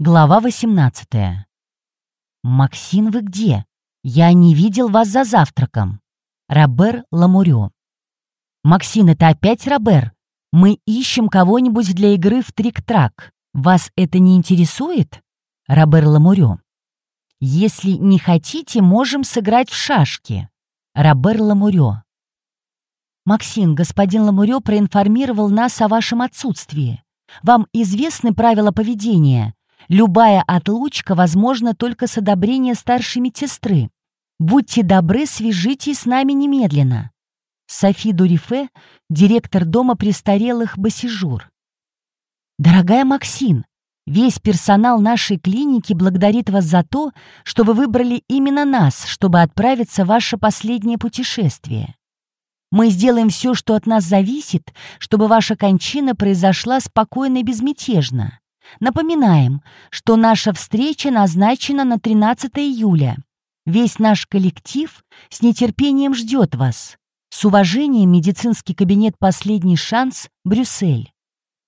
Глава 18. «Максин, вы где? Я не видел вас за завтраком». Робер Ламурё. «Максин, это опять Робер? Мы ищем кого-нибудь для игры в трик-трак. Вас это не интересует?» Робер Ламурё. «Если не хотите, можем сыграть в шашки». Робер Ламурё. «Максин, господин Ламурё проинформировал нас о вашем отсутствии. Вам известны правила поведения?» Любая отлучка возможна только с одобрения старшей медсестры. Будьте добры, свяжитесь с нами немедленно. Софи Дурифе, директор дома престарелых Басижур. Дорогая Максин, весь персонал нашей клиники благодарит вас за то, что вы выбрали именно нас, чтобы отправиться в ваше последнее путешествие. Мы сделаем все, что от нас зависит, чтобы ваша кончина произошла спокойно и безмятежно. Напоминаем, что наша встреча назначена на 13 июля. Весь наш коллектив с нетерпением ждет вас. С уважением, медицинский кабинет «Последний шанс», Брюссель.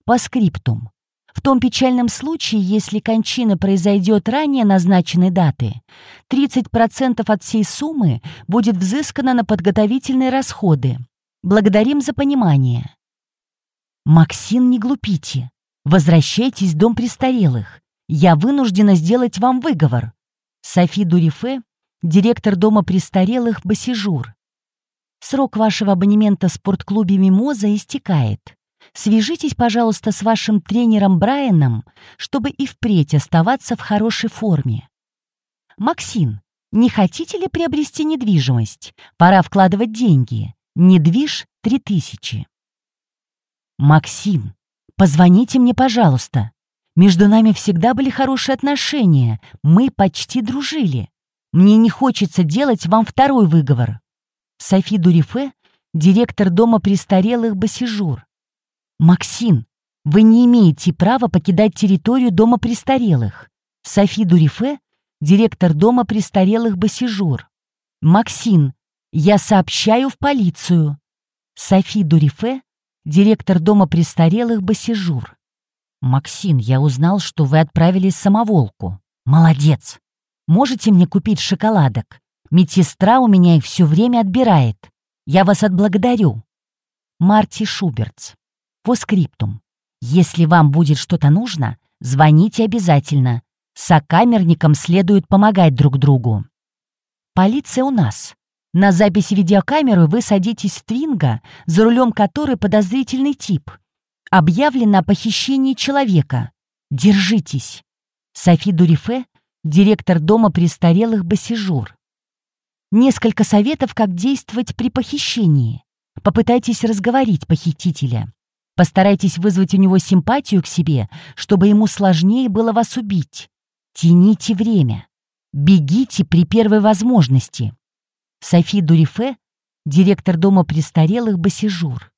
По скриптум. В том печальном случае, если кончина произойдет ранее назначенной даты, 30% от всей суммы будет взыскано на подготовительные расходы. Благодарим за понимание. Максин, не глупите. Возвращайтесь в дом престарелых. Я вынуждена сделать вам выговор. Софи Дурифе, директор дома престарелых Басижур. Срок вашего абонемента в спортклубе «Мимоза» истекает. Свяжитесь, пожалуйста, с вашим тренером Брайаном, чтобы и впредь оставаться в хорошей форме. Максим, не хотите ли приобрести недвижимость? Пора вкладывать деньги. Недвиж 3000. Максим, Позвоните мне, пожалуйста. Между нами всегда были хорошие отношения. Мы почти дружили. Мне не хочется делать вам второй выговор. Софи Дурифе, директор дома престарелых Басижур. Максим, вы не имеете права покидать территорию дома престарелых. Софи Дурифе, директор дома престарелых Басижур. Максим, я сообщаю в полицию. Софи Дурифе, директор дома престарелых Басижур. «Максим, я узнал, что вы отправились в самоволку. Молодец! Можете мне купить шоколадок? Медсестра у меня их все время отбирает. Я вас отблагодарю». Марти Шубертс. Постскриптум. Если вам будет что-то нужно, звоните обязательно. Сокамерникам следует помогать друг другу. Полиция у нас. На записи видеокамеры вы садитесь в Twingo, за рулем которой подозрительный тип. Объявлено о похищении человека. Держитесь. Софи Дурифе, директор дома престарелых Басижур. Несколько советов, как действовать при похищении. Попытайтесь разговорить похитителя. Постарайтесь вызвать у него симпатию к себе, чтобы ему сложнее было вас убить. Тяните время. Бегите при первой возможности. Софи Дурифе, директор дома престарелых Басижур.